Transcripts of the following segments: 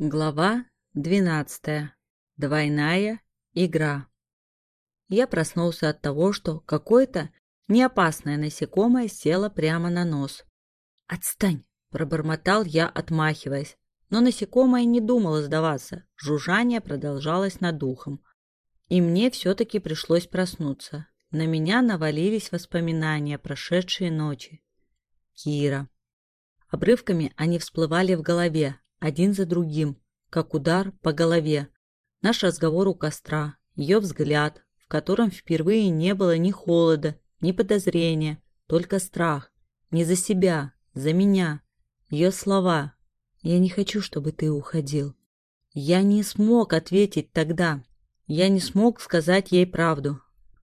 Глава двенадцатая. Двойная игра. Я проснулся от того, что какое-то неопасное насекомое село прямо на нос. «Отстань!» – пробормотал я, отмахиваясь. Но насекомое не думало сдаваться, жужжание продолжалось над духом. И мне все-таки пришлось проснуться. На меня навалились воспоминания прошедшей ночи. Кира. Обрывками они всплывали в голове, один за другим, как удар по голове. Наш разговор у костра, ее взгляд, в котором впервые не было ни холода, ни подозрения, только страх. Не за себя, за меня. Ее слова. «Я не хочу, чтобы ты уходил». Я не смог ответить тогда. Я не смог сказать ей правду.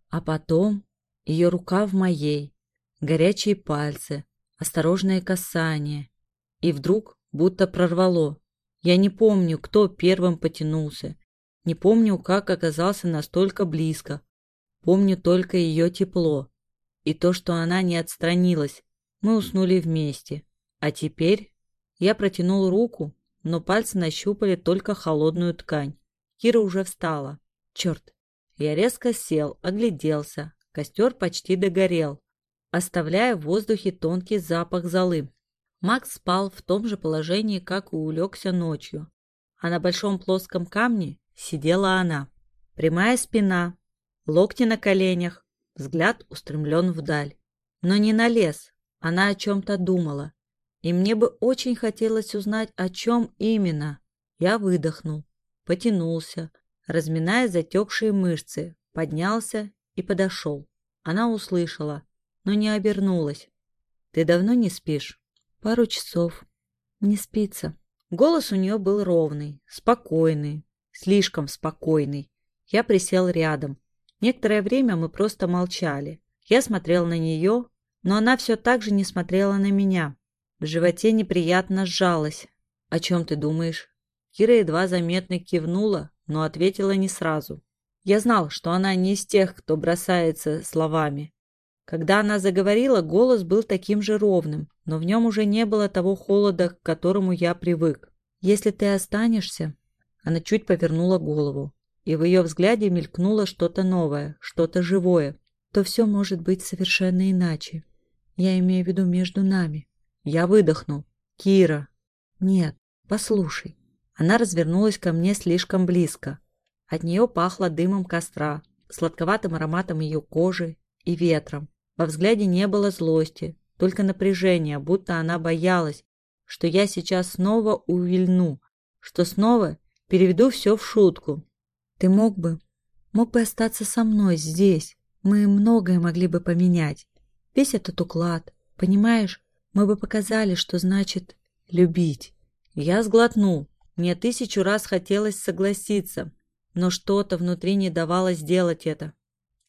А потом ее рука в моей, горячие пальцы, осторожное касание. И вдруг будто прорвало. Я не помню, кто первым потянулся. Не помню, как оказался настолько близко. Помню только ее тепло. И то, что она не отстранилась. Мы уснули вместе. А теперь я протянул руку, но пальцы нащупали только холодную ткань. Кира уже встала. Черт. Я резко сел, огляделся. Костер почти догорел, оставляя в воздухе тонкий запах золы. Макс спал в том же положении, как и улегся ночью. А на большом плоском камне сидела она. Прямая спина, локти на коленях, взгляд устремлен вдаль. Но не на лес, она о чем-то думала. И мне бы очень хотелось узнать, о чем именно. Я выдохнул, потянулся, разминая затекшие мышцы, поднялся и подошел. Она услышала, но не обернулась. «Ты давно не спишь?» Пару часов. Не спится. Голос у нее был ровный, спокойный, слишком спокойный. Я присел рядом. Некоторое время мы просто молчали. Я смотрел на нее, но она все так же не смотрела на меня. В животе неприятно сжалось. «О чем ты думаешь?» Кира едва заметно кивнула, но ответила не сразу. Я знал, что она не из тех, кто бросается словами. Когда она заговорила, голос был таким же ровным, но в нем уже не было того холода, к которому я привык. «Если ты останешься...» Она чуть повернула голову, и в ее взгляде мелькнуло что-то новое, что-то живое. «То все может быть совершенно иначе. Я имею в виду между нами». Я выдохнул. «Кира!» «Нет, послушай». Она развернулась ко мне слишком близко. От нее пахло дымом костра, сладковатым ароматом ее кожи и ветром. Во взгляде не было злости, только напряжение, будто она боялась, что я сейчас снова увильну, что снова переведу все в шутку. Ты мог бы, мог бы остаться со мной здесь. Мы многое могли бы поменять. Весь этот уклад, понимаешь, мы бы показали, что значит любить. Я сглотнул. Мне тысячу раз хотелось согласиться, но что-то внутри не давало сделать это.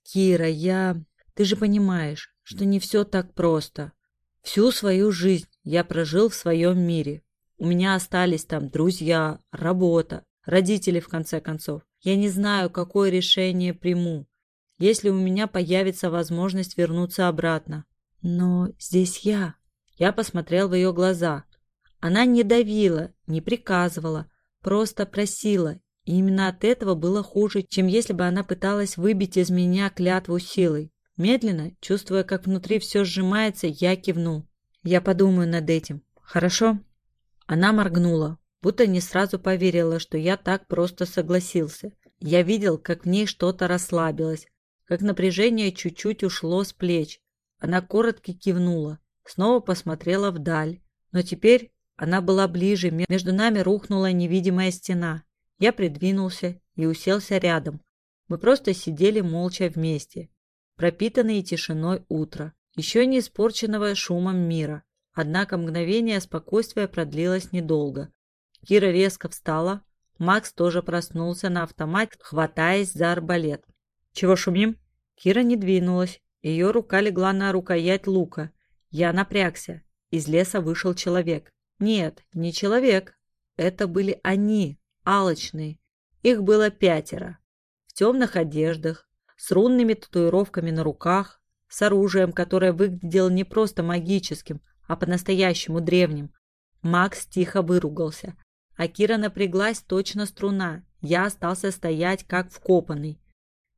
Кира, я... Ты же понимаешь, что не все так просто. Всю свою жизнь я прожил в своем мире. У меня остались там друзья, работа, родители, в конце концов. Я не знаю, какое решение приму, если у меня появится возможность вернуться обратно. Но здесь я. Я посмотрел в ее глаза. Она не давила, не приказывала, просто просила. И именно от этого было хуже, чем если бы она пыталась выбить из меня клятву силой. Медленно, чувствуя, как внутри все сжимается, я кивнул. Я подумаю над этим. Хорошо? Она моргнула, будто не сразу поверила, что я так просто согласился. Я видел, как в ней что-то расслабилось, как напряжение чуть-чуть ушло с плеч. Она коротко кивнула, снова посмотрела вдаль. Но теперь она была ближе, между нами рухнула невидимая стена. Я придвинулся и уселся рядом. Мы просто сидели молча вместе пропитанные тишиной утра, еще не испорченного шумом мира. Однако мгновение спокойствия продлилось недолго. Кира резко встала. Макс тоже проснулся на автомат, хватаясь за арбалет. «Чего шумим?» Кира не двинулась. Ее рука легла на рукоять лука. Я напрягся. Из леса вышел человек. Нет, не человек. Это были они, алочные. Их было пятеро. В темных одеждах, с рунными татуировками на руках, с оружием, которое выглядело не просто магическим, а по-настоящему древним. Макс тихо выругался. А Кира напряглась точно струна. Я остался стоять, как вкопанный.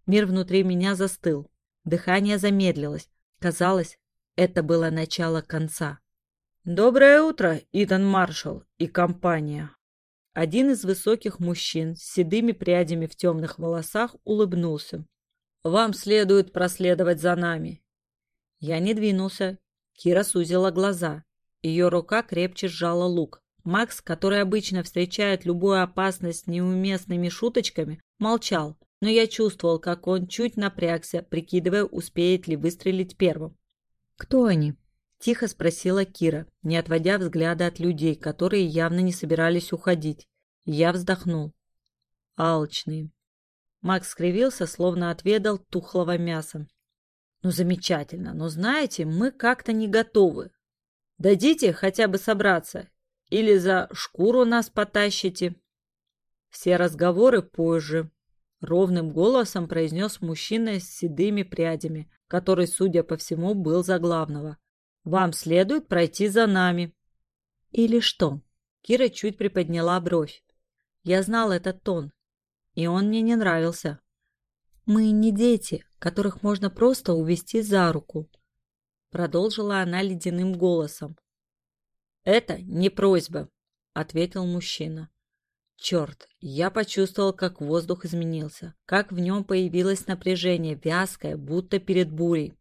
Мир внутри меня застыл. Дыхание замедлилось. Казалось, это было начало конца. «Доброе утро, Итан Маршалл и компания!» Один из высоких мужчин с седыми прядями в темных волосах улыбнулся. «Вам следует проследовать за нами». Я не двинулся. Кира сузила глаза. Ее рука крепче сжала лук. Макс, который обычно встречает любую опасность неуместными шуточками, молчал, но я чувствовал, как он чуть напрягся, прикидывая, успеет ли выстрелить первым. «Кто они?» – тихо спросила Кира, не отводя взгляда от людей, которые явно не собирались уходить. Я вздохнул. Алчные. Макс скривился, словно отведал тухлого мяса. «Ну, замечательно, но знаете, мы как-то не готовы. Дадите хотя бы собраться, или за шкуру нас потащите?» «Все разговоры позже», — ровным голосом произнес мужчина с седыми прядями, который, судя по всему, был за главного. Вам следует пройти за нами». «Или что?» Кира чуть приподняла бровь. Я знал этот тон, и он мне не нравился. «Мы не дети, которых можно просто увести за руку», продолжила она ледяным голосом. «Это не просьба», — ответил мужчина. Черт, я почувствовал, как воздух изменился, как в нем появилось напряжение, вязкое, будто перед бурей.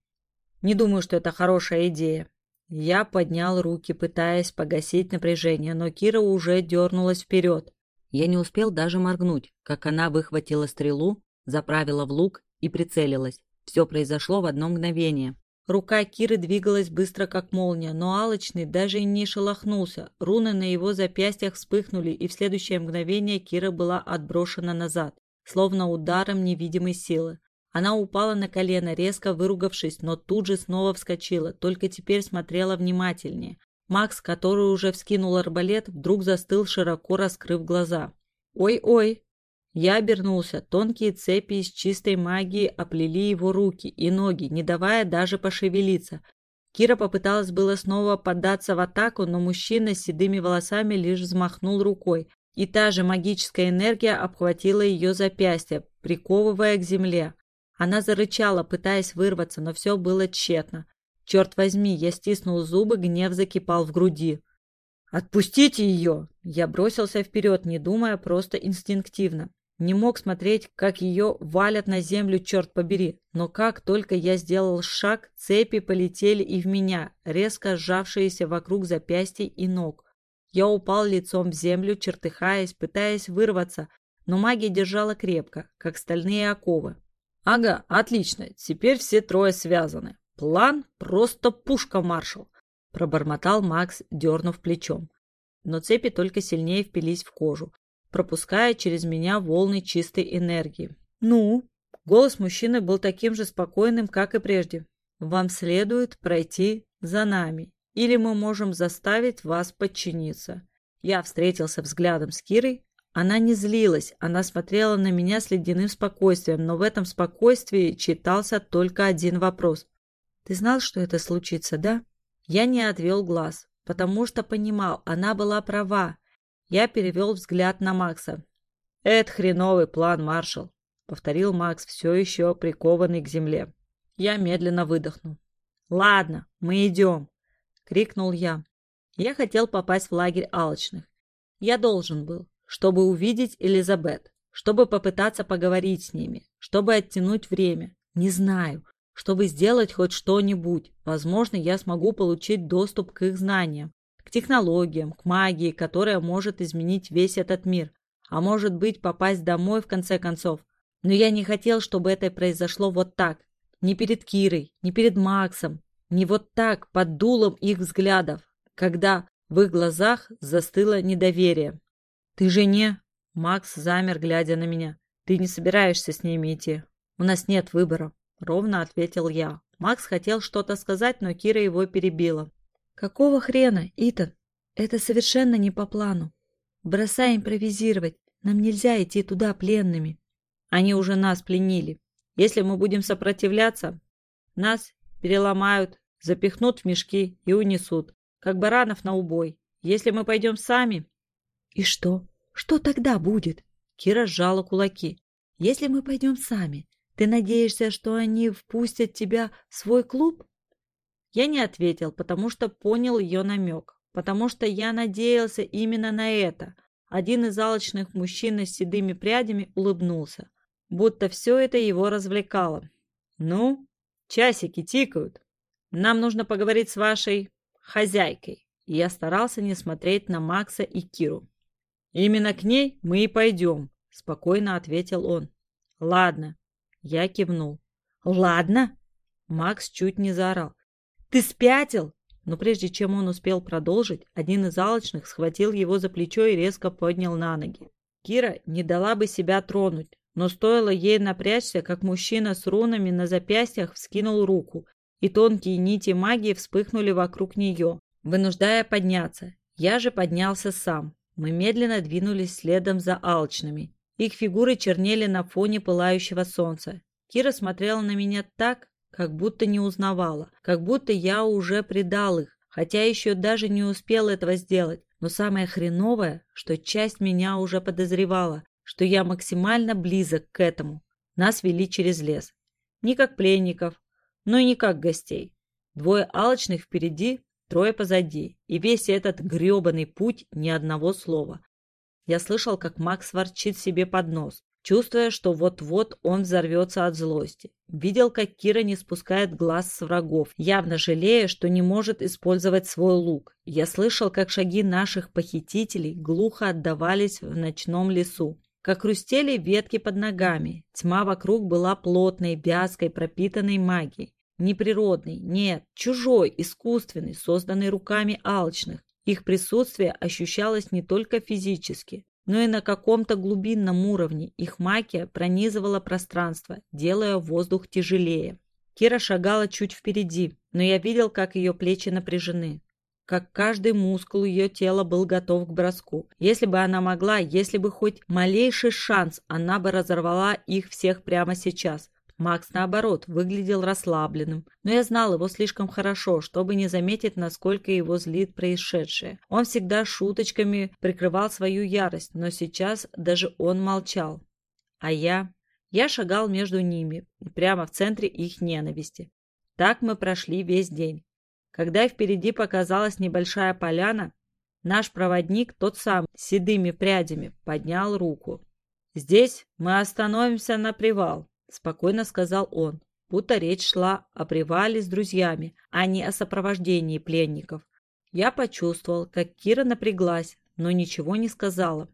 Не думаю, что это хорошая идея. Я поднял руки, пытаясь погасить напряжение, но Кира уже дернулась вперед. Я не успел даже моргнуть, как она выхватила стрелу, заправила в лук и прицелилась. Все произошло в одно мгновение. Рука Киры двигалась быстро, как молния, но Алочный даже и не шелохнулся. Руны на его запястьях вспыхнули, и в следующее мгновение Кира была отброшена назад, словно ударом невидимой силы. Она упала на колено, резко выругавшись, но тут же снова вскочила, только теперь смотрела внимательнее. Макс, который уже вскинул арбалет, вдруг застыл, широко раскрыв глаза. «Ой-ой!» Я обернулся. Тонкие цепи из чистой магии оплели его руки и ноги, не давая даже пошевелиться. Кира попыталась было снова поддаться в атаку, но мужчина с седыми волосами лишь взмахнул рукой, и та же магическая энергия обхватила ее запястье, приковывая к земле. Она зарычала, пытаясь вырваться, но все было тщетно. Черт возьми, я стиснул зубы, гнев закипал в груди. «Отпустите ее!» Я бросился вперед, не думая, просто инстинктивно. Не мог смотреть, как ее валят на землю, черт побери. Но как только я сделал шаг, цепи полетели и в меня, резко сжавшиеся вокруг запястья и ног. Я упал лицом в землю, чертыхаясь, пытаясь вырваться, но магия держала крепко, как стальные оковы. Ага, отлично. Теперь все трое связаны. План просто пушка, маршал. Пробормотал Макс, дернув плечом. Но цепи только сильнее впились в кожу, пропуская через меня волны чистой энергии. Ну, голос мужчины был таким же спокойным, как и прежде. Вам следует пройти за нами, или мы можем заставить вас подчиниться. Я встретился взглядом с Кирой, она не злилась, она смотрела на меня с ледяным спокойствием, но в этом спокойствии читался только один вопрос. «Ты знал, что это случится, да?» Я не отвел глаз, потому что понимал, она была права. Я перевел взгляд на Макса. «Это хреновый план, маршал», — повторил Макс, все еще прикованный к земле. Я медленно выдохнул. «Ладно, мы идем», — крикнул я. Я хотел попасть в лагерь алчных. Я должен был чтобы увидеть Элизабет, чтобы попытаться поговорить с ними, чтобы оттянуть время. Не знаю, чтобы сделать хоть что-нибудь. Возможно, я смогу получить доступ к их знаниям, к технологиям, к магии, которая может изменить весь этот мир. А может быть, попасть домой в конце концов. Но я не хотел, чтобы это произошло вот так. Не перед Кирой, не перед Максом, не вот так, под дулом их взглядов, когда в их глазах застыло недоверие. «Ты же не...» Макс замер, глядя на меня. «Ты не собираешься с ними идти. У нас нет выбора», — ровно ответил я. Макс хотел что-то сказать, но Кира его перебила. «Какого хрена, Итан? Это совершенно не по плану. Бросай импровизировать. Нам нельзя идти туда пленными. Они уже нас пленили. Если мы будем сопротивляться, нас переломают, запихнут в мешки и унесут, как баранов на убой. Если мы пойдем сами, И что? Что тогда будет? Кира сжала кулаки. Если мы пойдем сами, ты надеешься, что они впустят тебя в свой клуб? Я не ответил, потому что понял ее намек. Потому что я надеялся именно на это. Один из алчных мужчин с седыми прядями улыбнулся, будто все это его развлекало. «Ну, часики тикают. Нам нужно поговорить с вашей хозяйкой». И я старался не смотреть на Макса и Киру. «Именно к ней мы и пойдем», — спокойно ответил он. «Ладно». Я кивнул. «Ладно?» Макс чуть не заорал. «Ты спятил?» Но прежде чем он успел продолжить, один из алочных схватил его за плечо и резко поднял на ноги. Кира не дала бы себя тронуть, но стоило ей напрячься, как мужчина с рунами на запястьях вскинул руку, и тонкие нити магии вспыхнули вокруг нее, вынуждая подняться. Я же поднялся сам. Мы медленно двинулись следом за алчными. Их фигуры чернели на фоне пылающего солнца. Кира смотрела на меня так, как будто не узнавала, как будто я уже предал их, хотя еще даже не успел этого сделать. Но самое хреновое, что часть меня уже подозревала, что я максимально близок к этому. Нас вели через лес. Не как пленников, но и не как гостей. Двое алочных впереди, трое позади. И весь этот грёбаный путь ни одного слова. Я слышал, как Макс ворчит себе под нос, чувствуя, что вот-вот он взорвется от злости. Видел, как Кира не спускает глаз с врагов, явно жалея, что не может использовать свой лук. Я слышал, как шаги наших похитителей глухо отдавались в ночном лесу как хрустели ветки под ногами. Тьма вокруг была плотной, вязкой, пропитанной магией. Неприродной, нет, чужой, искусственной, созданной руками алчных. Их присутствие ощущалось не только физически, но и на каком-то глубинном уровне. Их магия пронизывала пространство, делая воздух тяжелее. Кира шагала чуть впереди, но я видел, как ее плечи напряжены как каждый мускул ее тела был готов к броску. Если бы она могла, если бы хоть малейший шанс, она бы разорвала их всех прямо сейчас. Макс, наоборот, выглядел расслабленным, но я знал его слишком хорошо, чтобы не заметить, насколько его злит происшедшее. Он всегда шуточками прикрывал свою ярость, но сейчас даже он молчал. А я... Я шагал между ними, прямо в центре их ненависти. Так мы прошли весь день. Когда впереди показалась небольшая поляна, наш проводник, тот сам, с седыми прядями, поднял руку. «Здесь мы остановимся на привал», — спокойно сказал он, будто речь шла о привале с друзьями, а не о сопровождении пленников. Я почувствовал, как Кира напряглась, но ничего не сказала.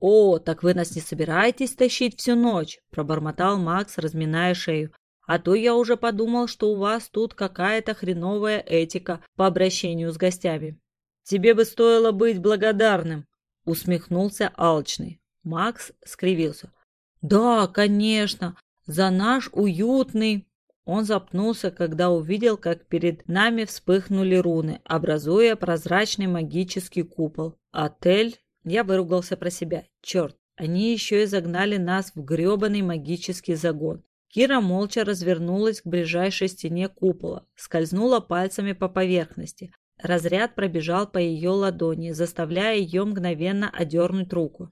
«О, так вы нас не собираетесь тащить всю ночь?» – пробормотал Макс, разминая шею. А то я уже подумал, что у вас тут какая-то хреновая этика по обращению с гостями. Тебе бы стоило быть благодарным, усмехнулся алчный. Макс скривился. Да, конечно, за наш уютный... Он запнулся, когда увидел, как перед нами вспыхнули руны, образуя прозрачный магический купол. Отель... Я выругался про себя. Черт, они еще и загнали нас в гребаный магический загон. Кира молча развернулась к ближайшей стене купола, скользнула пальцами по поверхности. Разряд пробежал по ее ладони, заставляя ее мгновенно одернуть руку.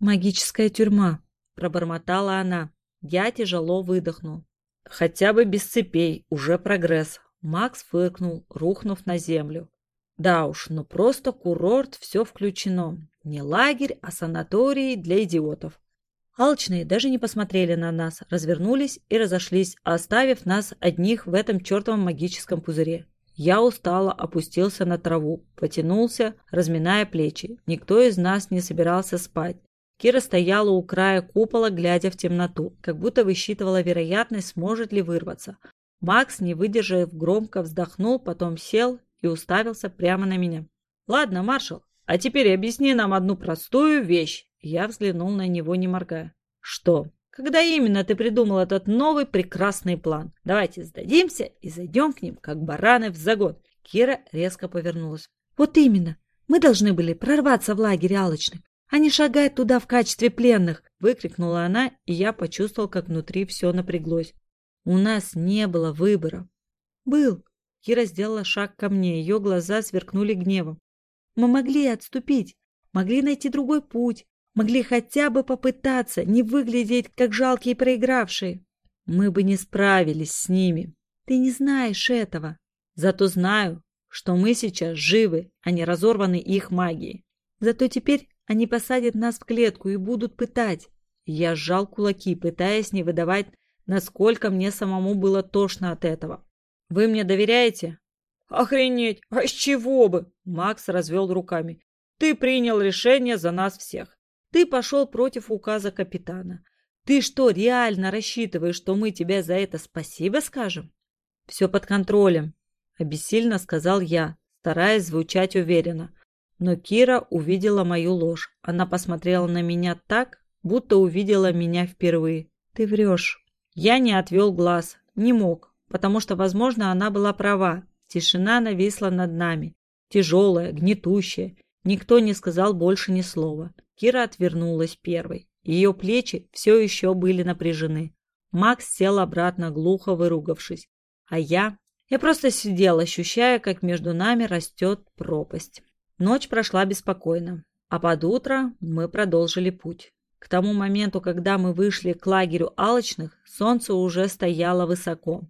«Магическая тюрьма», – пробормотала она. Я тяжело выдохнул. «Хотя бы без цепей, уже прогресс». Макс фыркнул, рухнув на землю. «Да уж, ну просто курорт, все включено. Не лагерь, а санаторий для идиотов». Алчные даже не посмотрели на нас, развернулись и разошлись, оставив нас одних в этом чертовом магическом пузыре. Я устало опустился на траву, потянулся, разминая плечи. Никто из нас не собирался спать. Кира стояла у края купола, глядя в темноту, как будто высчитывала вероятность, сможет ли вырваться. Макс, не выдержав, громко вздохнул, потом сел и уставился прямо на меня. «Ладно, маршал, а теперь объясни нам одну простую вещь. Я взглянул на него, не моргая. «Что? Когда именно ты придумал этот новый прекрасный план? Давайте сдадимся и зайдем к ним, как бараны в загон». Кира резко повернулась. «Вот именно. Мы должны были прорваться в лагерь алочных, не шагать туда в качестве пленных!» Выкрикнула она, и я почувствовал, как внутри все напряглось. «У нас не было выбора». «Был». Кира сделала шаг ко мне, ее глаза сверкнули гневом. «Мы могли отступить, могли найти другой путь, могли хотя бы попытаться не выглядеть как жалкие проигравшие. Мы бы не справились с ними. Ты не знаешь этого. Зато знаю, что мы сейчас живы, а не разорваны их магией. Зато теперь они посадят нас в клетку и будут пытать. Я сжал кулаки, пытаясь не выдавать, насколько мне самому было тошно от этого. «Вы мне доверяете?» «Охренеть! А с чего бы?» Макс развел руками. «Ты принял решение за нас всех. Ты пошел против указа капитана. Ты что, реально рассчитываешь, что мы тебе за это спасибо скажем?» «Все под контролем», — обессильно сказал я, стараясь звучать уверенно. Но Кира увидела мою ложь. Она посмотрела на меня так, будто увидела меня впервые. «Ты врешь». Я не отвел глаз, не мог, потому что, возможно, она была права. Тишина нависла над нами, тяжелая, гнетущая. Никто не сказал больше ни слова. Кира отвернулась первой. Ее плечи все еще были напряжены. Макс сел обратно, глухо выругавшись. А я... Я просто сидел, ощущая, как между нами растет пропасть. Ночь прошла беспокойно, а под утро мы продолжили путь. К тому моменту, когда мы вышли к лагерю алочных, солнце уже стояло высоко.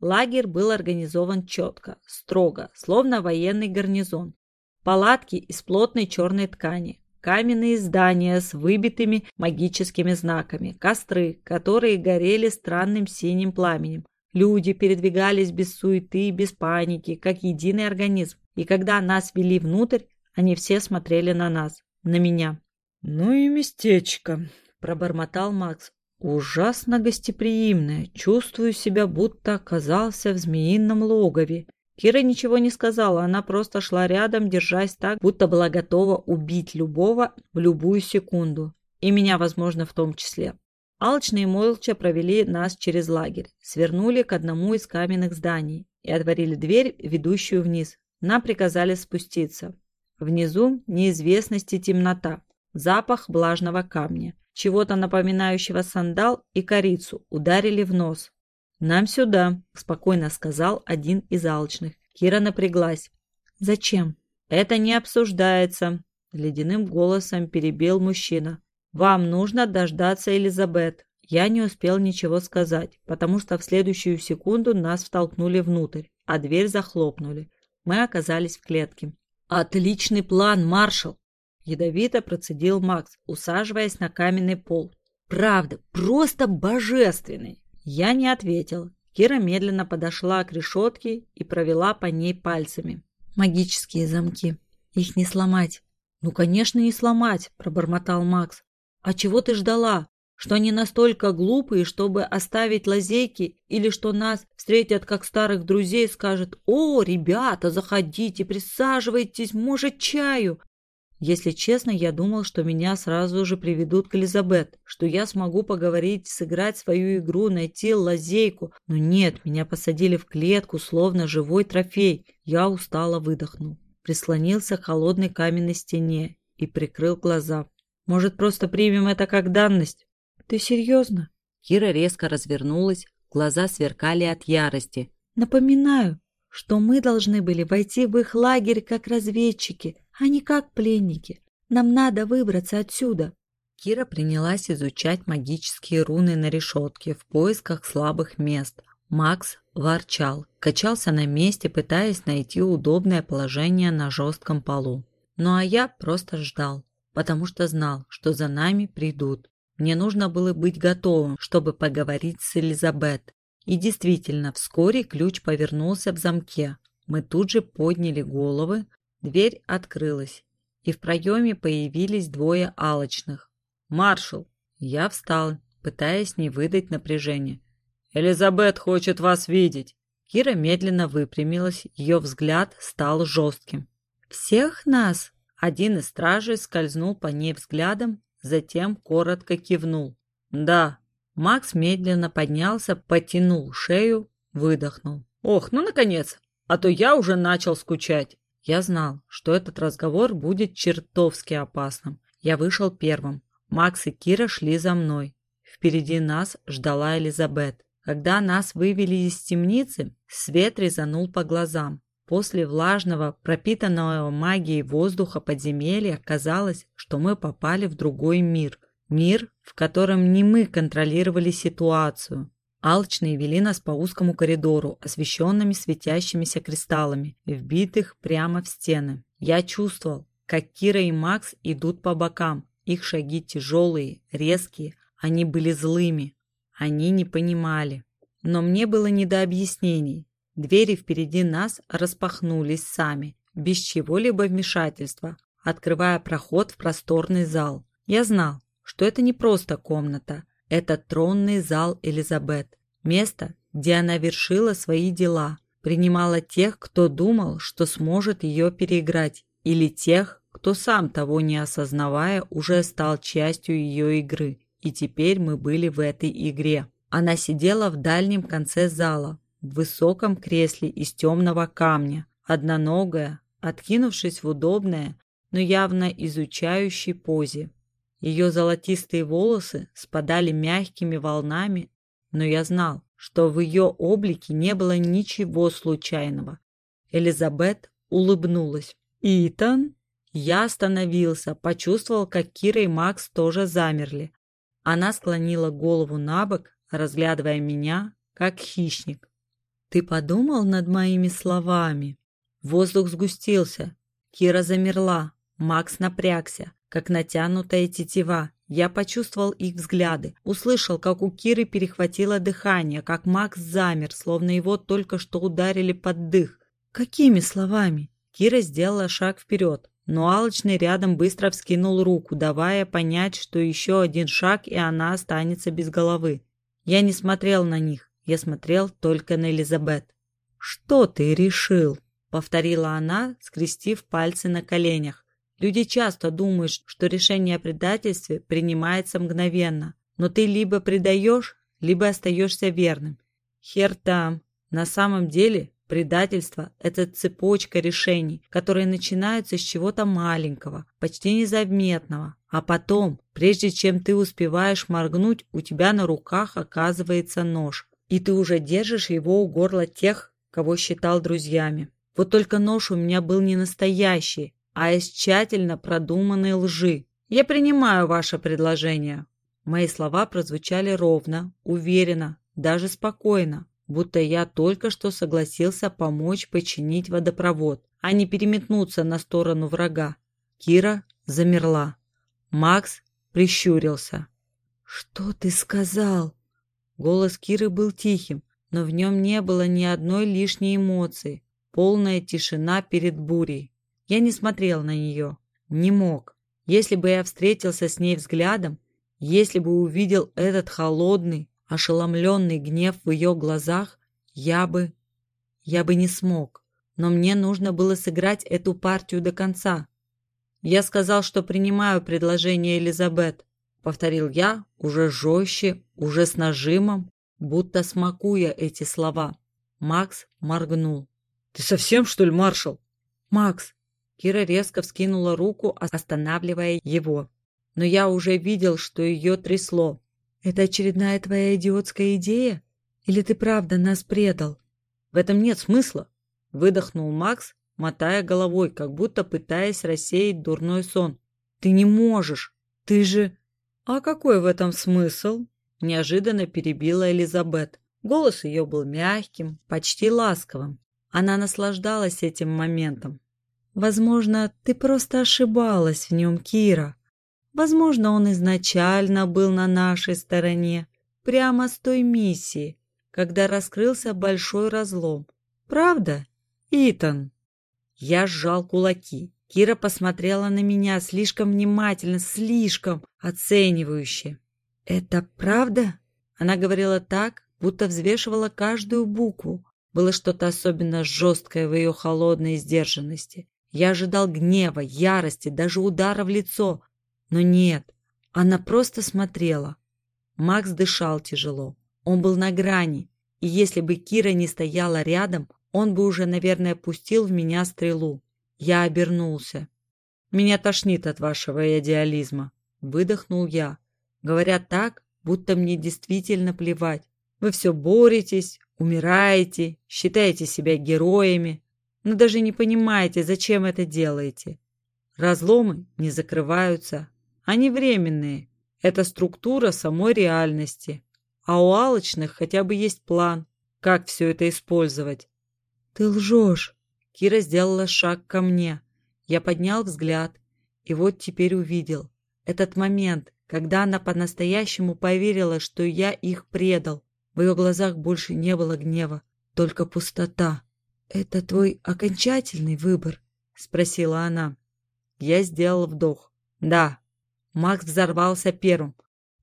Лагерь был организован четко, строго, словно военный гарнизон. Палатки из плотной черной ткани, каменные здания с выбитыми магическими знаками, костры, которые горели странным синим пламенем. Люди передвигались без суеты и без паники, как единый организм. И когда нас вели внутрь, они все смотрели на нас, на меня. «Ну и местечко», — пробормотал Макс. «Ужасно гостеприимное. Чувствую себя, будто оказался в змеином логове». Кира ничего не сказала, она просто шла рядом, держась так, будто была готова убить любого в любую секунду. И меня, возможно, в том числе. Алчные молча провели нас через лагерь, свернули к одному из каменных зданий и отворили дверь, ведущую вниз. Нам приказали спуститься. Внизу неизвестность и темнота. Запах влажного камня, чего-то напоминающего сандал и корицу, ударили в нос. «Нам сюда», – спокойно сказал один из алчных. Кира напряглась. «Зачем?» «Это не обсуждается», – ледяным голосом перебил мужчина. «Вам нужно дождаться Элизабет». Я не успел ничего сказать, потому что в следующую секунду нас втолкнули внутрь, а дверь захлопнули. Мы оказались в клетке. «Отличный план, маршал!» Ядовито процедил Макс, усаживаясь на каменный пол. «Правда, просто божественный!» Я не ответил. Кира медленно подошла к решетке и провела по ней пальцами. «Магические замки. Их не сломать». «Ну, конечно, не сломать», – пробормотал Макс. «А чего ты ждала? Что они настолько глупые, чтобы оставить лазейки, или что нас встретят как старых друзей и скажут «О, ребята, заходите, присаживайтесь, может, чаю?» Если честно, я думал, что меня сразу же приведут к Элизабет, что я смогу поговорить, сыграть свою игру, найти лазейку. Но нет, меня посадили в клетку, словно живой трофей. Я устало выдохнул, прислонился к холодной каменной стене и прикрыл глаза. Может, просто примем это как данность? Ты серьезно? Кира резко развернулась, глаза сверкали от ярости. Напоминаю, что мы должны были войти в их лагерь как разведчики, а не как пленники. Нам надо выбраться отсюда. Кира принялась изучать магические руны на решетке в поисках слабых мест. Макс ворчал, качался на месте, пытаясь найти удобное положение на жестком полу. Ну а я просто ждал, потому что знал, что за нами придут. Мне нужно было быть готовым, чтобы поговорить с Элизабет. И действительно, вскоре ключ повернулся в замке. Мы тут же подняли головы, Дверь открылась, и в проеме появились двое алочных. «Маршал!» Я встал, пытаясь не выдать напряжения. «Элизабет хочет вас видеть!» Кира медленно выпрямилась, ее взгляд стал жестким. «Всех нас?» Один из стражей скользнул по ней взглядом, затем коротко кивнул. «Да». Макс медленно поднялся, потянул шею, выдохнул. «Ох, ну наконец! А то я уже начал скучать!» Я знал, что этот разговор будет чертовски опасным. Я вышел первым. Макс и Кира шли за мной. Впереди нас ждала Элизабет. Когда нас вывели из темницы, свет резанул по глазам. После влажного, пропитанного магией воздуха подземелья казалось, что мы попали в другой мир. Мир, в котором не мы контролировали ситуацию. Алчные вели нас по узкому коридору, освещенными светящимися кристаллами, вбитых прямо в стены. Я чувствовал, как Кира и Макс идут по бокам. Их шаги тяжелые, резкие, они были злыми. Они не понимали. Но мне было не до объяснений. Двери впереди нас распахнулись сами, без чего-либо вмешательства, открывая проход в просторный зал. Я знал, что это не просто комната, это тронный зал Элизабет. Место, где она вершила свои дела, принимала тех, кто думал, что сможет ее переиграть, или тех, кто сам того не осознавая уже стал частью ее игры. И теперь мы были в этой игре. Она сидела в дальнем конце зала, в высоком кресле из темного камня, одноногая, откинувшись в удобное, но явно изучающей позе. Ее золотистые волосы спадали мягкими волнами, но я знал, что в ее облике не было ничего случайного. Элизабет улыбнулась. «Итан?» Я остановился, почувствовал, как Кира и Макс тоже замерли. Она склонила голову на бок, разглядывая меня, как хищник. «Ты подумал над моими словами?» Воздух сгустился. Кира замерла. Макс напрягся, как натянутая тетива. Я почувствовал их взгляды, услышал, как у Киры перехватило дыхание, как Макс замер, словно его только что ударили под дых. «Какими словами?» Кира сделала шаг вперед, но Алочный рядом быстро вскинул руку, давая понять, что еще один шаг, и она останется без головы. Я не смотрел на них. Я смотрел только на Элизабет. «Что ты решил?» — повторила она, скрестив пальцы на коленях. Люди часто думают, что решение о предательстве принимается мгновенно, но ты либо предаешь, либо остаешься верным. Хер там. На самом деле предательство – это цепочка решений, которые начинаются с чего-то маленького, почти незаметного, а потом, прежде чем ты успеваешь моргнуть, у тебя на руках оказывается нож и ты уже держишь его у горла тех, кого считал друзьями. Вот только нож у меня был не настоящий, а из тщательно продуманной лжи. Я принимаю ваше предложение. Мои слова прозвучали ровно, уверенно, даже спокойно, будто я только что согласился помочь починить водопровод, а не переметнуться на сторону врага. Кира замерла. Макс прищурился. «Что ты сказал?» Голос Киры был тихим, но в нем не было ни одной лишней эмоции. Полная тишина перед бурей. Я не смотрел на нее. Не мог. Если бы я встретился с ней взглядом, если бы увидел этот холодный, ошеломленный гнев в ее глазах, я бы... Я бы не смог. Но мне нужно было сыграть эту партию до конца. Я сказал, что принимаю предложение Элизабет. — повторил я, уже жестче, уже с нажимом, будто смакуя эти слова. Макс моргнул. «Ты совсем, что ли, маршал?» «Макс!» Кира резко вскинула руку, останавливая его. Но я уже видел, что ее трясло. «Это очередная твоя идиотская идея? Или ты правда нас предал?» «В этом нет смысла», — выдохнул Макс, мотая головой, как будто пытаясь рассеять дурной сон. «Ты не можешь! Ты же...» «А какой в этом смысл?» – неожиданно перебила Элизабет. Голос ее был мягким, почти ласковым. Она наслаждалась этим моментом. «Возможно, ты просто ошибалась в нем, Кира. Возможно, он изначально был на нашей стороне, прямо с той миссии, когда раскрылся большой разлом. Правда, Итан?» Я сжал кулаки. Кира посмотрела на меня слишком внимательно, слишком оценивающе. «Это правда?» Она говорила так, будто взвешивала каждую букву. Было что-то особенно жесткое в ее холодной сдержанности. Я ожидал гнева, ярости, даже удара в лицо. Но нет, она просто смотрела. Макс дышал тяжело. Он был на грани. И если бы Кира не стояла рядом, он бы уже, наверное, пустил в меня стрелу. Я обернулся. «Меня тошнит от вашего идеализма», — выдохнул я. Говорят так, будто мне действительно плевать. Вы все боретесь, умираете, считаете себя героями. но даже не понимаете, зачем это делаете. Разломы не закрываются, они временные. Это структура самой реальности. А у алочных хотя бы есть план, как все это использовать. Ты лжешь. Кира сделала шаг ко мне. Я поднял взгляд и вот теперь увидел. Этот момент, когда она по-настоящему поверила, что я их предал. В ее глазах больше не было гнева, только пустота. «Это твой окончательный выбор?» — спросила она. Я сделал вдох. «Да». Макс взорвался первым.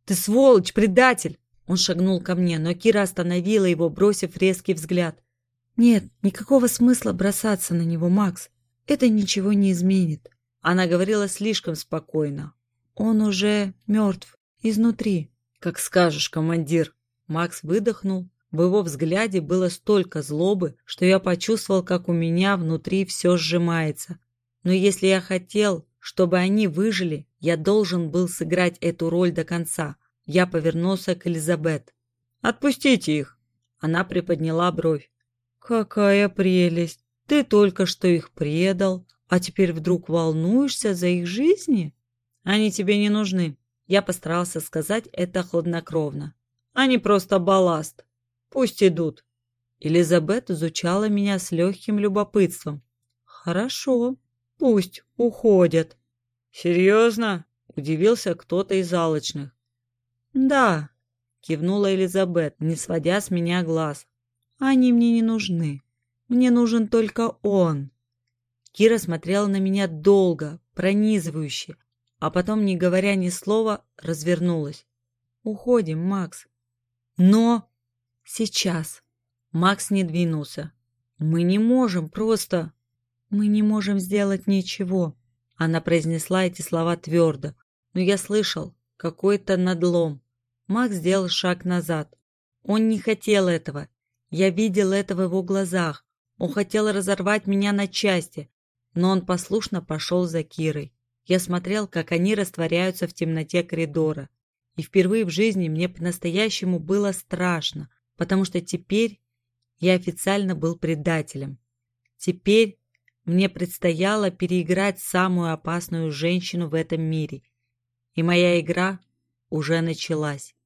«Ты сволочь, предатель!» Он шагнул ко мне, но Кира остановила его, бросив резкий взгляд. «Нет, никакого смысла бросаться на него, Макс. Это ничего не изменит». Она говорила слишком спокойно. «Он уже мертв. Изнутри». «Как скажешь, командир». Макс выдохнул. В его взгляде было столько злобы, что я почувствовал, как у меня внутри все сжимается. Но если я хотел, чтобы они выжили, я должен был сыграть эту роль до конца. Я повернулся к Элизабет. «Отпустите их!» Она приподняла бровь. «Какая прелесть! Ты только что их предал, а теперь вдруг волнуешься за их жизни? Они тебе не нужны». Я постарался сказать это хладнокровно. «Они просто балласт. Пусть идут». Элизабет изучала меня с легким любопытством. «Хорошо, пусть уходят». «Серьезно?» – удивился кто-то из алочных. «Да», – кивнула Элизабет, не сводя с меня глаз. «Они мне не нужны. Мне нужен только он». Кира смотрела на меня долго, пронизывающе, а потом, не говоря ни слова, развернулась. «Уходим, Макс». «Но...» «Сейчас». Макс не двинулся. «Мы не можем просто...» «Мы не можем сделать ничего», — она произнесла эти слова твердо. Но я слышал какой-то надлом. Макс сделал шаг назад. Он не хотел этого. Я видел это в его глазах. Он хотел разорвать меня на части, но он послушно пошел за Кирой. Я смотрел, как они растворяются в темноте коридора. И впервые в жизни мне по-настоящему было страшно, потому что теперь я официально был предателем. Теперь мне предстояло переиграть самую опасную женщину в этом мире. И моя игра уже началась.